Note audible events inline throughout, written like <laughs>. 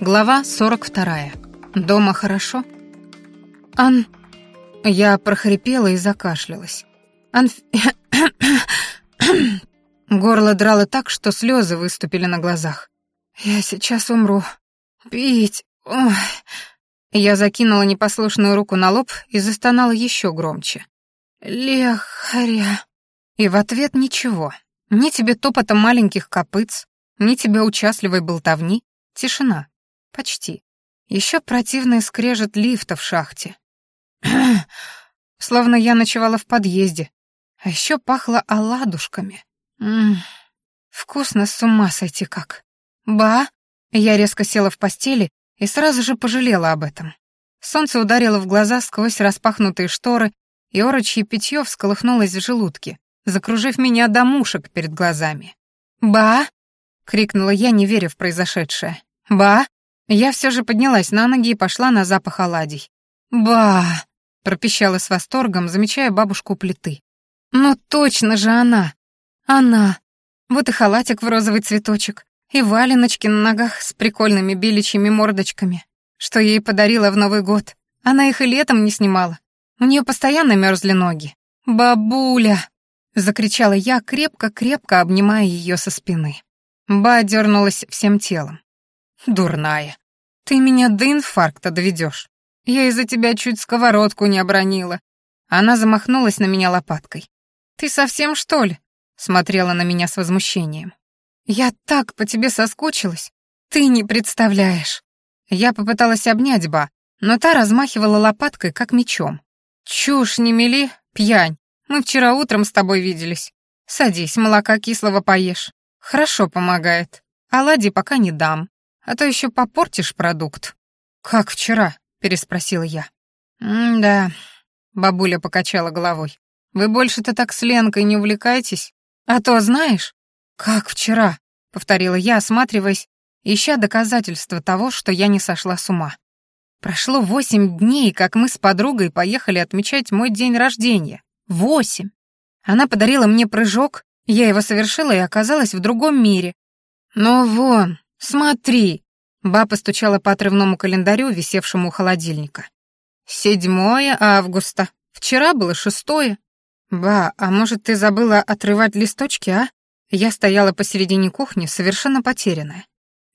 Глава 42. Дома хорошо? Ан... Я прохрипела и закашлялась. Ан... <coughs> Горло драло так, что слезы выступили на глазах. Я сейчас умру. Пить. Ой. Я закинула непослушную руку на лоб и застонала еще громче. Лехаря. И в ответ ничего. Ни тебе топота маленьких копыц, ни тебе участливой болтовни. Тишина. Почти. Еще противный скрежет лифта в шахте. <clears throat> Словно я ночевала в подъезде. А еще пахло оладушками. Ммм, вкусно с ума сойти как. Ба! Я резко села в постели и сразу же пожалела об этом. Солнце ударило в глаза сквозь распахнутые шторы, и орочье питье всколыхнулось в желудке, закружив меня до мушек перед глазами. «Ба!» — крикнула я, не веря в произошедшее. «Ба!» Я все же поднялась на ноги и пошла на запах оладий. «Ба!» — пропищала с восторгом, замечая бабушку у плиты. «Ну точно же она! Она! Вот и халатик в розовый цветочек, и валеночки на ногах с прикольными беличьими мордочками, что ей подарила в Новый год. Она их и летом не снимала. У нее постоянно мерзли ноги. «Бабуля!» — закричала я, крепко-крепко обнимая ее со спины. Ба дернулась всем телом. «Дурная. Ты меня до инфаркта доведешь. Я из-за тебя чуть сковородку не обронила». Она замахнулась на меня лопаткой. «Ты совсем, что ли?» — смотрела на меня с возмущением. «Я так по тебе соскучилась. Ты не представляешь». Я попыталась обнять Ба, но та размахивала лопаткой, как мечом. «Чушь не мели, пьянь. Мы вчера утром с тобой виделись. Садись, молока кислого поешь. Хорошо помогает. Оладьи пока не дам а то еще попортишь продукт». «Как вчера?» — переспросила я. «М-да», — бабуля покачала головой. «Вы больше-то так с Ленкой не увлекаетесь? А то знаешь...» «Как вчера?» — повторила я, осматриваясь, ища доказательства того, что я не сошла с ума. Прошло восемь дней, как мы с подругой поехали отмечать мой день рождения. Восемь! Она подарила мне прыжок, я его совершила и оказалась в другом мире. Но вон, «Смотри!» — ба постучала по отрывному календарю, висевшему у холодильника. «Седьмое августа. Вчера было шестое. Ба, а может, ты забыла отрывать листочки, а?» Я стояла посередине кухни, совершенно потерянная.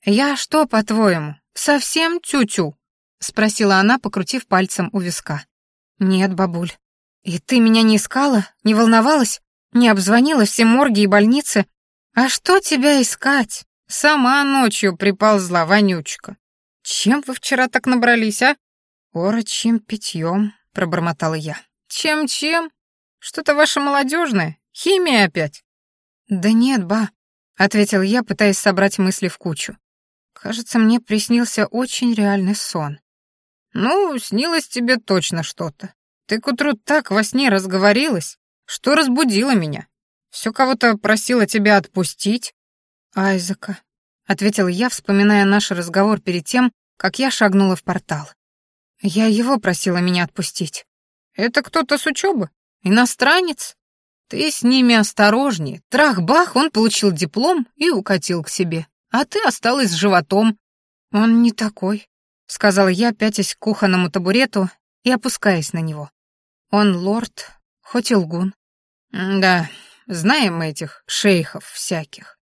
«Я что, по-твоему, совсем тю-тю?» — спросила она, покрутив пальцем у виска. «Нет, бабуль. И ты меня не искала, не волновалась, не обзвонила все морги и больницы? А что тебя искать? Сама ночью приползла вонючка. Чем вы вчера так набрались, а? Орочьим питьем, пробормотала я. Чем-чем? Что-то ваше молодежное? Химия опять? Да нет, ба, ответил я, пытаясь собрать мысли в кучу. Кажется, мне приснился очень реальный сон. Ну, снилось тебе точно что-то. Ты к утру так во сне разговорилась, что разбудила меня. Все кого-то просила тебя отпустить, «Айзека», — ответил я, вспоминая наш разговор перед тем, как я шагнула в портал. «Я его просила меня отпустить». «Это кто-то с учебы? Иностранец?» «Ты с ними осторожнее. Трах-бах, он получил диплом и укатил к себе. А ты осталась с животом». «Он не такой», — сказала я, пятясь к кухонному табурету и опускаясь на него. «Он лорд, хоть и лгун». «Да, знаем мы этих шейхов всяких.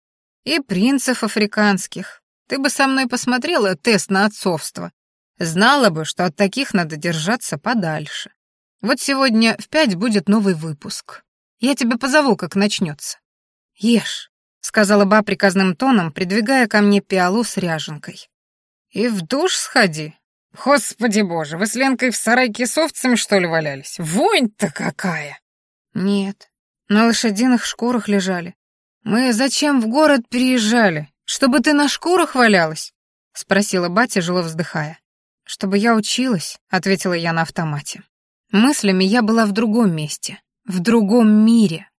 И принцев африканских. Ты бы со мной посмотрела тест на отцовство. Знала бы, что от таких надо держаться подальше. Вот сегодня в пять будет новый выпуск. Я тебя позову, как начнется. Ешь, сказала ба приказным тоном, придвигая ко мне пиалу с ряженкой. И в душ сходи. Господи боже, вы с Ленкой в сарайке с овцами, что ли, валялись? Вонь-то какая! Нет, на лошадиных шкурах лежали. «Мы зачем в город переезжали? Чтобы ты на шкурах валялась?» — спросила ба, тяжело вздыхая. «Чтобы я училась», — ответила я на автомате. Мыслями я была в другом месте, в другом мире.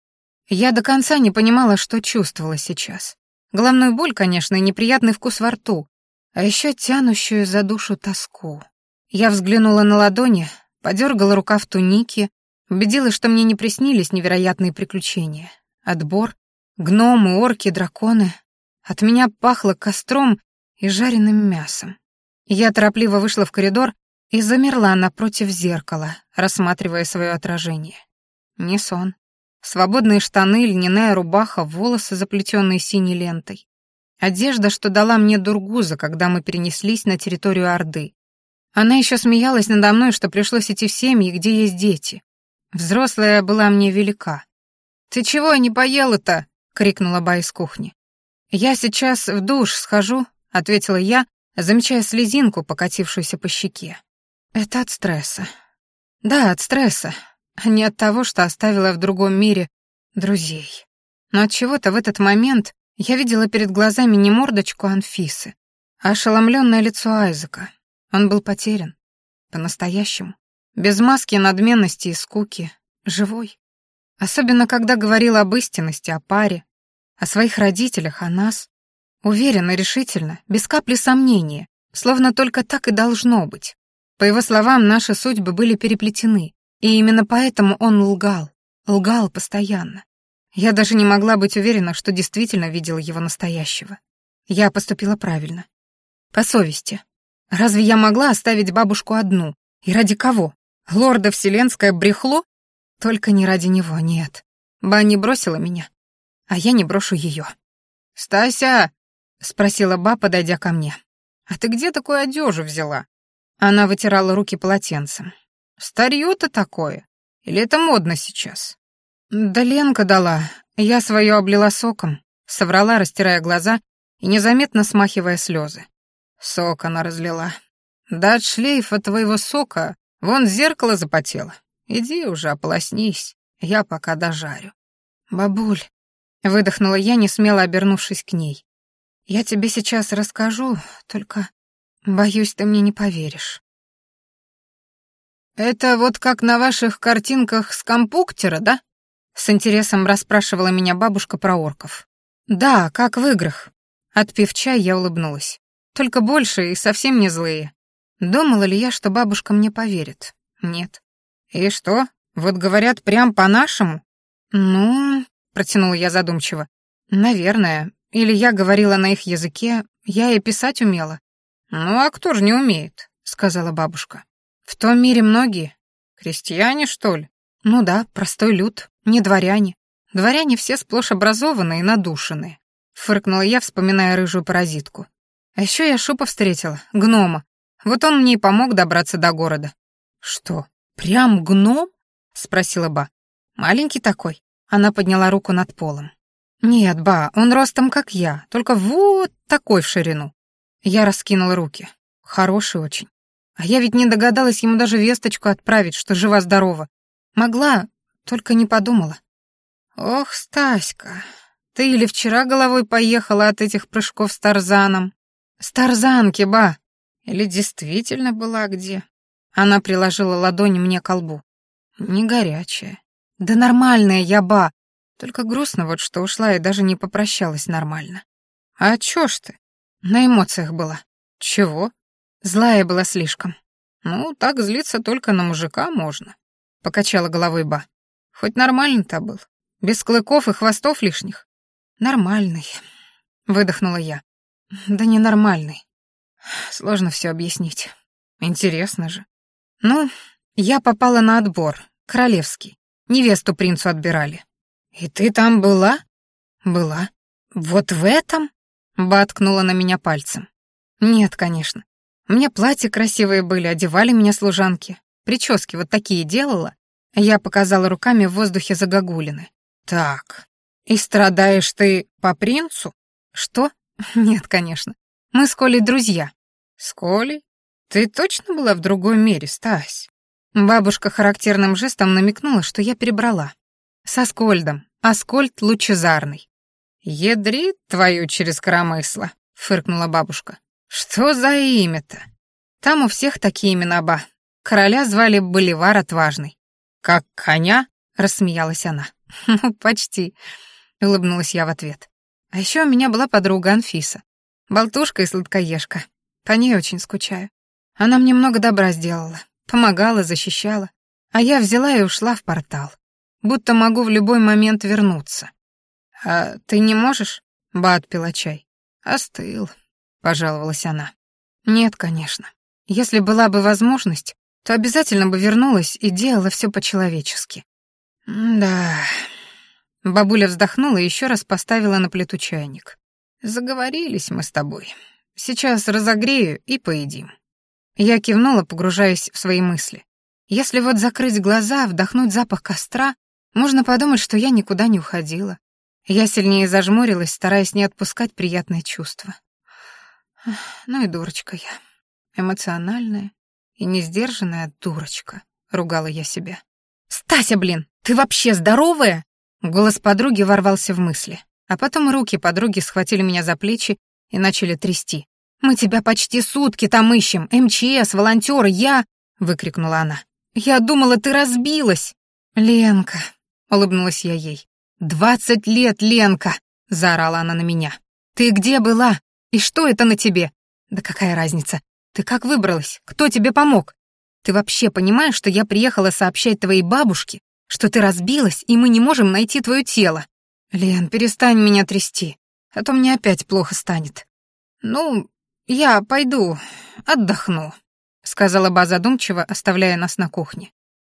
Я до конца не понимала, что чувствовала сейчас. Головную боль, конечно, и неприятный вкус во рту, а еще тянущую за душу тоску. Я взглянула на ладони, подергала рукав туники, убедилась, что мне не приснились невероятные приключения. Отбор, Гномы, орки, драконы. От меня пахло костром и жареным мясом. Я торопливо вышла в коридор и замерла напротив зеркала, рассматривая свое отражение. Не сон. Свободные штаны, льняная рубаха, волосы, заплетенные синей лентой. Одежда, что дала мне Дургуза, когда мы перенеслись на территорию Орды. Она еще смеялась надо мной, что пришлось идти в семьи, где есть дети. Взрослая была мне велика. «Ты чего не поела-то?» — крикнула Ба из кухни. «Я сейчас в душ схожу», — ответила я, замечая слезинку, покатившуюся по щеке. «Это от стресса». «Да, от стресса, а не от того, что оставила в другом мире друзей». Но от чего-то в этот момент я видела перед глазами не мордочку Анфисы, а ошеломленное лицо Айзека. Он был потерян. По-настоящему. Без маски надменности и скуки. Живой. Особенно, когда говорил об истинности, о паре, о своих родителях, о нас. Уверенно, решительно, без капли сомнения, словно только так и должно быть. По его словам, наши судьбы были переплетены, и именно поэтому он лгал, лгал постоянно. Я даже не могла быть уверена, что действительно видела его настоящего. Я поступила правильно. По совести. Разве я могла оставить бабушку одну? И ради кого? Лорда Вселенское брехло? Только не ради него, нет. Ба бросила меня, а я не брошу ее. «Стася!» — спросила Ба, подойдя ко мне. «А ты где такую одежду взяла?» Она вытирала руки полотенцем. «Старье-то такое? Или это модно сейчас?» «Да Ленка дала. Я свое облила соком», — соврала, растирая глаза и незаметно смахивая слезы. Сок она разлила. «Да от шлейфа твоего сока вон зеркало запотело. Иди уже, ополоснись, я пока дожарю». «Бабуль», — выдохнула я, не смело обернувшись к ней. «Я тебе сейчас расскажу, только, боюсь, ты мне не поверишь». «Это вот как на ваших картинках с компуктера, да?» С интересом расспрашивала меня бабушка про орков. «Да, как в играх». Отпив чай, я улыбнулась. Только больше и совсем не злые. Думала ли я, что бабушка мне поверит? Нет. «И что? Вот говорят прям по-нашему?» «Ну...» — протянула я задумчиво. «Наверное. Или я говорила на их языке, я и писать умела». «Ну а кто же не умеет?» — сказала бабушка. «В том мире многие. Крестьяне, что ли?» «Ну да, простой люд. Не дворяне. Дворяне все сплошь образованные и надушенные. Фыркнула я, вспоминая рыжую паразитку. А еще я Шупа встретила, гнома. Вот он мне и помог добраться до города. Что, прям гном? Спросила Ба. Маленький такой. Она подняла руку над полом. Нет, Ба, он ростом как я, только вот такой в ширину. Я раскинула руки. Хороший очень. А я ведь не догадалась ему даже весточку отправить, что жива-здорова. Могла, только не подумала. Ох, Стаська, ты или вчера головой поехала от этих прыжков с Тарзаном? С Тарзанки, ба! Или действительно была где? Она приложила ладонь мне к лбу. Не горячая. Да нормальная я, ба. Только грустно вот, что ушла и даже не попрощалась нормально. А чё ж ты? На эмоциях была. Чего? Злая была слишком. Ну, так злиться только на мужика можно. Покачала головой ба. Хоть нормальный-то был. Без клыков и хвостов лишних. Нормальный. Выдохнула я. Да ненормальный. Сложно все объяснить. Интересно же. Ну, я попала на отбор. Королевский. Невесту принцу отбирали. И ты там была? Была. Вот в этом? Баткнула на меня пальцем. Нет, конечно. У меня платья красивые были, одевали меня служанки. Прически вот такие делала, я показала руками в воздухе загогулины. «Так, и страдаешь ты по принцу?» «Что? <laughs> Нет, конечно. Мы с Колей друзья». «С Колей? Ты точно была в другом мире, Стась?» Бабушка характерным жестом намекнула, что я перебрала. «Со Скольдом. Аскольд лучезарный». «Ядрит твою через коромысло», — фыркнула бабушка. «Что за имя-то?» «Там у всех такие имена, ба. Короля звали Боливар Отважный. «Как коня?» — рассмеялась она. <laughs> «Ну, почти», — улыбнулась я в ответ. А еще у меня была подруга Анфиса. Болтушка и сладкоежка. По ней очень скучаю. Она мне много добра сделала. Помогала, защищала. А я взяла и ушла в портал. Будто могу в любой момент вернуться. «А ты не можешь?» — Ба отпила чай. «Остыл», — пожаловалась она. Нет, конечно. Если была бы возможность, то обязательно бы вернулась и делала все по-человечески. Да. Бабуля вздохнула и еще раз поставила на плиту чайник. Заговорились мы с тобой. Сейчас разогрею и поедим. Я кивнула, погружаясь в свои мысли. Если вот закрыть глаза, вдохнуть запах костра, можно подумать, что я никуда не уходила. Я сильнее зажмурилась, стараясь не отпускать приятные чувства. Ну и дурочка я. Эмоциональная и несдержанная дурочка, ругала я себя. «Стася, блин, ты вообще здоровая?» Голос подруги ворвался в мысли, а потом руки подруги схватили меня за плечи и начали трясти. «Мы тебя почти сутки там ищем, МЧС, волонтеры, я...» — выкрикнула она. «Я думала, ты разбилась!» «Ленка», — улыбнулась я ей. «Двадцать лет, Ленка!» — заорала она на меня. «Ты где была? И что это на тебе?» «Да какая разница? Ты как выбралась? Кто тебе помог? Ты вообще понимаешь, что я приехала сообщать твоей бабушке, что ты разбилась, и мы не можем найти твое тело?» «Лен, перестань меня трясти, а то мне опять плохо станет». «Ну, я пойду, отдохну», — сказала Ба задумчиво, оставляя нас на кухне.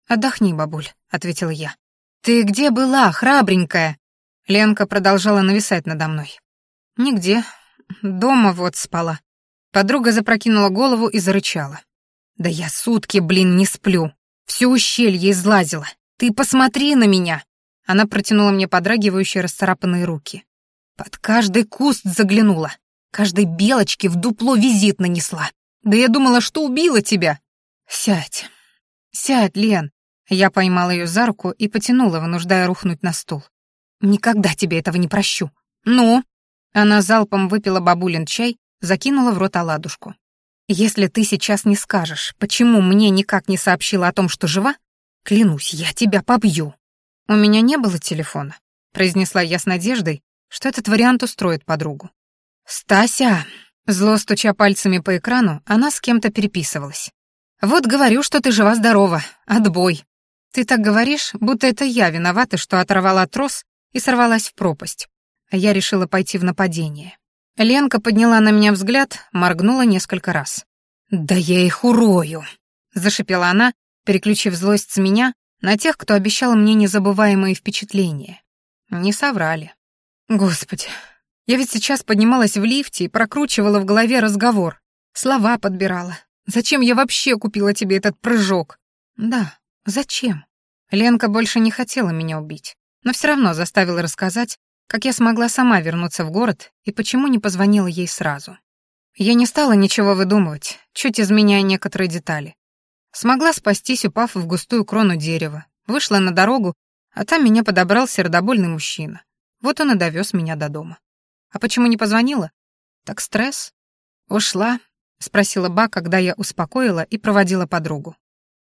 «Отдохни, бабуль», — ответила я. «Ты где была, храбренькая?» Ленка продолжала нависать надо мной. «Нигде. Дома вот спала». Подруга запрокинула голову и зарычала. «Да я сутки, блин, не сплю. Все ущелье излазила. Ты посмотри на меня!» Она протянула мне подрагивающие расцарапанные руки. Под каждый куст заглянула. Каждой белочке в дупло визит нанесла. Да я думала, что убила тебя. Сядь. Сядь, Лен. Я поймала ее за руку и потянула, вынуждая рухнуть на стул. «Никогда тебе этого не прощу. Ну?» Она залпом выпила бабулин чай, закинула в рот оладушку. «Если ты сейчас не скажешь, почему мне никак не сообщила о том, что жива, клянусь, я тебя побью». «У меня не было телефона», — произнесла я с надеждой, что этот вариант устроит подругу. «Стася!» Зло стуча пальцами по экрану, она с кем-то переписывалась. «Вот говорю, что ты жива-здорова. Отбой. Ты так говоришь, будто это я виновата, что оторвала трос и сорвалась в пропасть. А я решила пойти в нападение. Ленка подняла на меня взгляд, моргнула несколько раз. «Да я их урою!» — зашипела она, переключив злость с меня на тех, кто обещал мне незабываемые впечатления. Не соврали. Господи, я ведь сейчас поднималась в лифте и прокручивала в голове разговор. Слова подбирала. Зачем я вообще купила тебе этот прыжок? Да, Зачем? Ленка больше не хотела меня убить, но все равно заставила рассказать, как я смогла сама вернуться в город и почему не позвонила ей сразу. Я не стала ничего выдумывать, чуть изменяя некоторые детали. Смогла спастись, упав в густую крону дерева, вышла на дорогу, а там меня подобрал сердобольный мужчина. Вот он и довез меня до дома. А почему не позвонила? Так стресс. Ушла, спросила Ба, когда я успокоила и проводила подругу.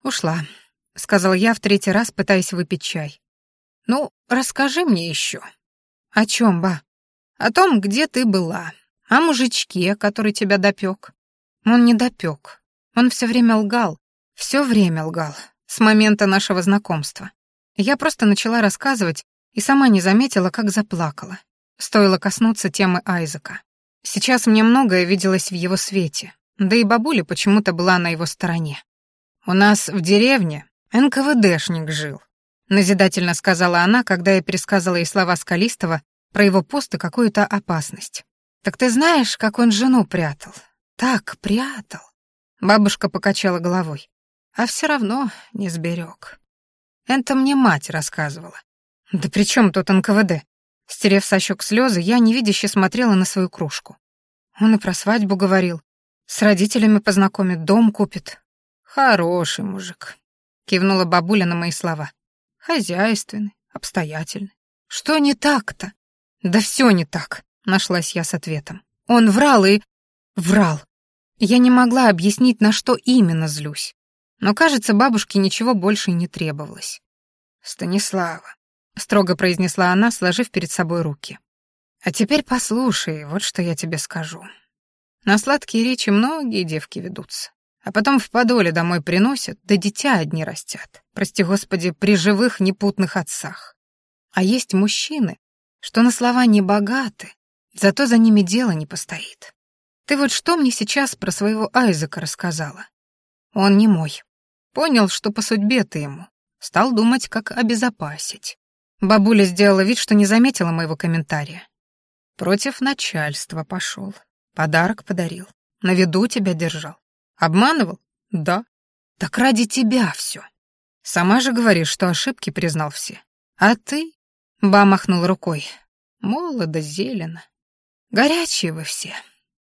Ушла, — сказал я в третий раз, пытаясь выпить чай. «Ну, расскажи мне еще». «О чем, ба?» «О том, где ты была. О мужичке, который тебя допек». «Он не допек. Он все время лгал. Все время лгал. С момента нашего знакомства. Я просто начала рассказывать и сама не заметила, как заплакала. Стоило коснуться темы Айзека. Сейчас мне многое виделось в его свете, да и бабуля почему-то была на его стороне. У нас в деревне «НКВДшник жил», — назидательно сказала она, когда я пересказала ей слова Скалистого про его пост и какую-то опасность. «Так ты знаешь, как он жену прятал? Так прятал». Бабушка покачала головой. «А все равно не сберег. Это мне мать рассказывала». «Да при чем тут НКВД?» Стерев со щек слезы, я невидяще смотрела на свою кружку. Он и про свадьбу говорил. С родителями познакомит, дом купит. Хороший мужик. Кивнула бабуля на мои слова. Хозяйственный, обстоятельный. Что не так-то? Да все не так, нашлась я с ответом. Он врал и... врал. Я не могла объяснить, на что именно злюсь. Но, кажется, бабушке ничего больше не требовалось. «Станислава», — строго произнесла она, сложив перед собой руки. «А теперь послушай, вот что я тебе скажу. На сладкие речи многие девки ведутся. А потом в подоле домой приносят, да дитя одни растят. Прости господи, при живых непутных отцах. А есть мужчины, что на слова не богаты, зато за ними дело не постоит. Ты вот что мне сейчас про своего Айзека рассказала? Он не мой. Понял, что по судьбе ты ему. Стал думать, как обезопасить. Бабуля сделала вид, что не заметила моего комментария. Против начальства пошел. Подарок подарил. На виду тебя держал. Обманывал? Да. Так ради тебя все. Сама же говоришь, что ошибки признал все. А ты? Ба махнул рукой. Молодо, зелено. Горячие вы все.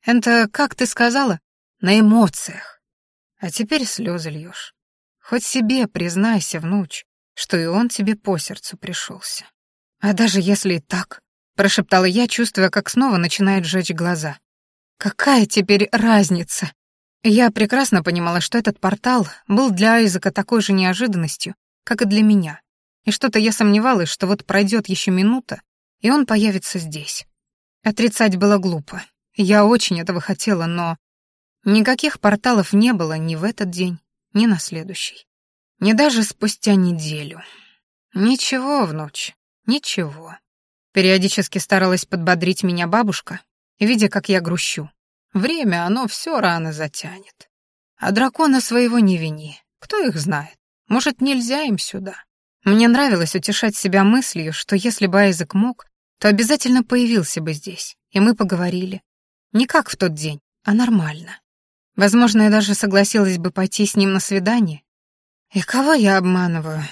Это, как ты сказала, на эмоциях. А теперь слезы льешь. Хоть себе признайся, внуч, что и он тебе по сердцу пришелся. А даже если и так, прошептала я, чувствуя, как снова начинает жечь глаза. Какая теперь разница? Я прекрасно понимала, что этот портал был для Айзека такой же неожиданностью, как и для меня. И что-то я сомневалась, что вот пройдет еще минута, и он появится здесь. Отрицать было глупо. Я очень этого хотела, но... Никаких порталов не было ни в этот день, ни на следующий. Ни даже спустя неделю. Ничего, внуч, ничего. Периодически старалась подбодрить меня бабушка, видя, как я грущу. Время оно все рано затянет. А дракона своего не вини. Кто их знает? Может, нельзя им сюда? Мне нравилось утешать себя мыслью, что если бы Айзек мог, то обязательно появился бы здесь, и мы поговорили. Не как в тот день, а нормально. Возможно, я даже согласилась бы пойти с ним на свидание. И кого я обманываю?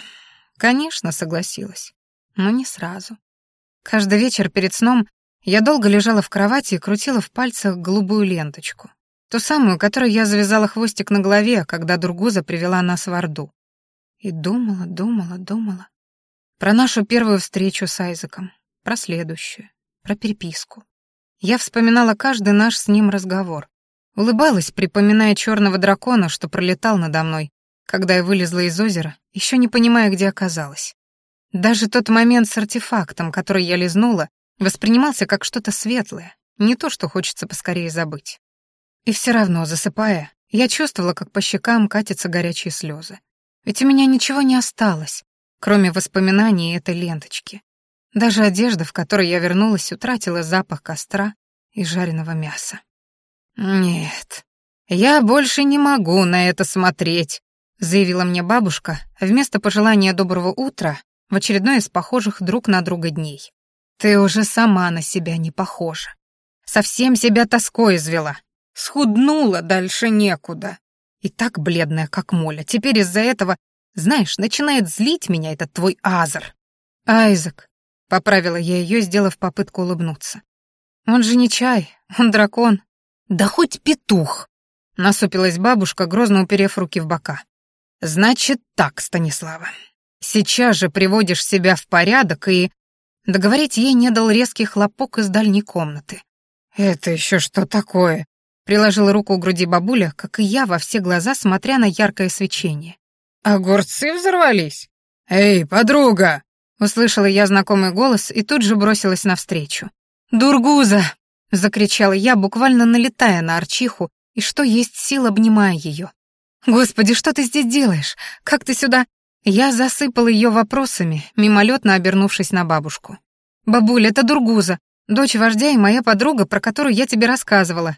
Конечно, согласилась. Но не сразу. Каждый вечер перед сном я долго лежала в кровати и крутила в пальцах голубую ленточку. Ту самую, которой я завязала хвостик на голове, когда Другуза привела нас в Орду. И думала, думала, думала. Про нашу первую встречу с Айзеком, про следующую, про переписку. Я вспоминала каждый наш с ним разговор. Улыбалась, припоминая черного дракона, что пролетал надо мной, когда я вылезла из озера, еще не понимая, где оказалась. Даже тот момент с артефактом, который я лизнула, воспринимался как что-то светлое, не то, что хочется поскорее забыть. И все равно, засыпая, я чувствовала, как по щекам катятся горячие слезы. Ведь у меня ничего не осталось, кроме воспоминаний этой ленточки. Даже одежда, в которой я вернулась, утратила запах костра и жареного мяса. «Нет, я больше не могу на это смотреть», — заявила мне бабушка, вместо пожелания доброго утра в очередной из похожих друг на друга дней. Ты уже сама на себя не похожа. Совсем себя тоской извела. Схуднула дальше некуда. И так бледная, как моля. Теперь из-за этого, знаешь, начинает злить меня этот твой Азар. Айзек, поправила я ее, сделав попытку улыбнуться. Он же не чай, он дракон. Да хоть петух. Насупилась бабушка, грозно уперев руки в бока. Значит так, Станислава. Сейчас же приводишь себя в порядок и Договорить ей не дал резкий хлопок из дальней комнаты. «Это еще что такое?» Приложила руку к груди бабуля, как и я, во все глаза, смотря на яркое свечение. «Огурцы взорвались? Эй, подруга!» Услышала я знакомый голос и тут же бросилась навстречу. «Дургуза!» — закричала я, буквально налетая на Арчиху, и что есть сил, обнимая ее. «Господи, что ты здесь делаешь? Как ты сюда...» Я засыпал ее вопросами, мимолетно обернувшись на бабушку. «Бабуль, это Дургуза, дочь вождя и моя подруга, про которую я тебе рассказывала».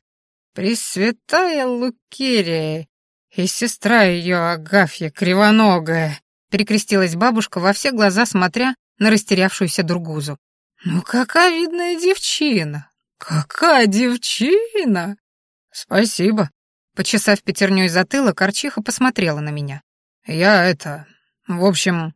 «Пресвятая Лукерия и сестра ее Агафья Кривоногая», перекрестилась бабушка во все глаза, смотря на растерявшуюся Дургузу. «Ну какая видная девчина! Какая девчина!» «Спасибо», Почесав пятерней затылок, Арчиха посмотрела на меня. «Я это... В общем...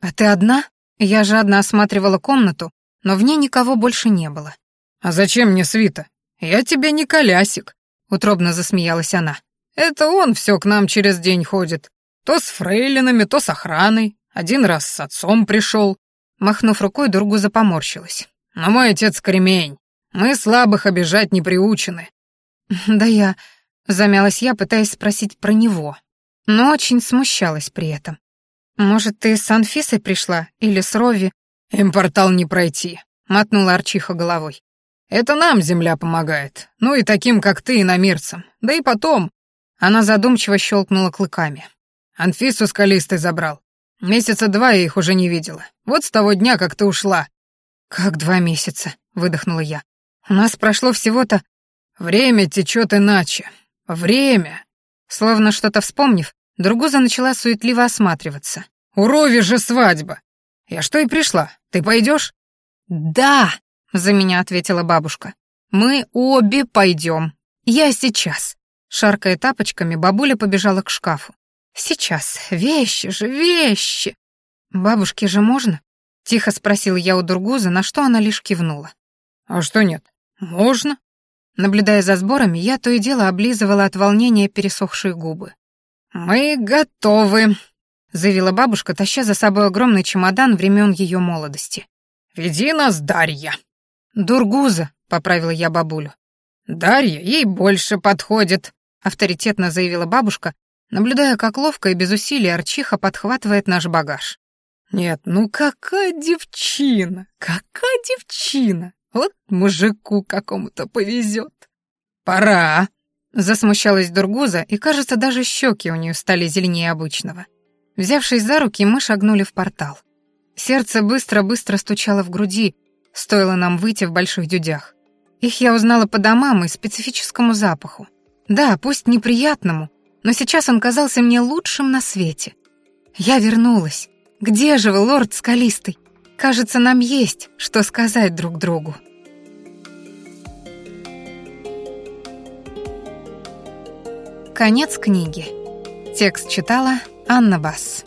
А ты одна? Я жадно осматривала комнату, но в ней никого больше не было. А зачем мне свита? Я тебе не колясик, утробно засмеялась она. Это он все к нам через день ходит. То с фрейлинами, то с охраной. Один раз с отцом пришел. Махнув рукой, Дургуза поморщилась. Но мой отец кремень. Мы слабых обижать не приучены. Да я... Замялась я, пытаясь спросить про него, но очень смущалась при этом. «Может, ты с Анфисой пришла? Или с Рови?» «Им портал не пройти», — мотнула Арчиха головой. «Это нам земля помогает. Ну и таким, как ты, иномирцам. Да и потом...» Она задумчиво щелкнула клыками. «Анфису скалистый забрал. Месяца два я их уже не видела. Вот с того дня, как ты ушла». «Как два месяца?» — выдохнула я. «У нас прошло всего-то...» Время течет иначе. Время!» Словно что-то вспомнив, Другуза начала суетливо осматриваться. «У же свадьба! Я что и пришла. Ты пойдешь? «Да!» — за меня ответила бабушка. «Мы обе пойдем. Я сейчас». Шаркая тапочками, бабуля побежала к шкафу. «Сейчас. Вещи же, вещи!» «Бабушке же можно?» — тихо спросил я у Дургуза, на что она лишь кивнула. «А что нет? Можно?» Наблюдая за сборами, я то и дело облизывала от волнения пересохшие губы. «Мы готовы», — заявила бабушка, таща за собой огромный чемодан времен ее молодости. «Веди нас, Дарья». «Дургуза», — поправила я бабулю. «Дарья ей больше подходит», — авторитетно заявила бабушка, наблюдая, как ловко и без усилий Арчиха подхватывает наш багаж. «Нет, ну какая девчина, какая девчина! Вот мужику какому-то повезет!» «Пора!» — засмущалась Дургуза, и, кажется, даже щеки у нее стали зеленее обычного. Взявшись за руки, мы шагнули в портал. Сердце быстро-быстро стучало в груди, стоило нам выйти в больших дюдях. Их я узнала по домам и специфическому запаху. Да, пусть неприятному, но сейчас он казался мне лучшим на свете. Я вернулась. Где же вы, лорд Скалистый? Кажется, нам есть, что сказать друг другу. Конец книги. Текст читала Анна Басс.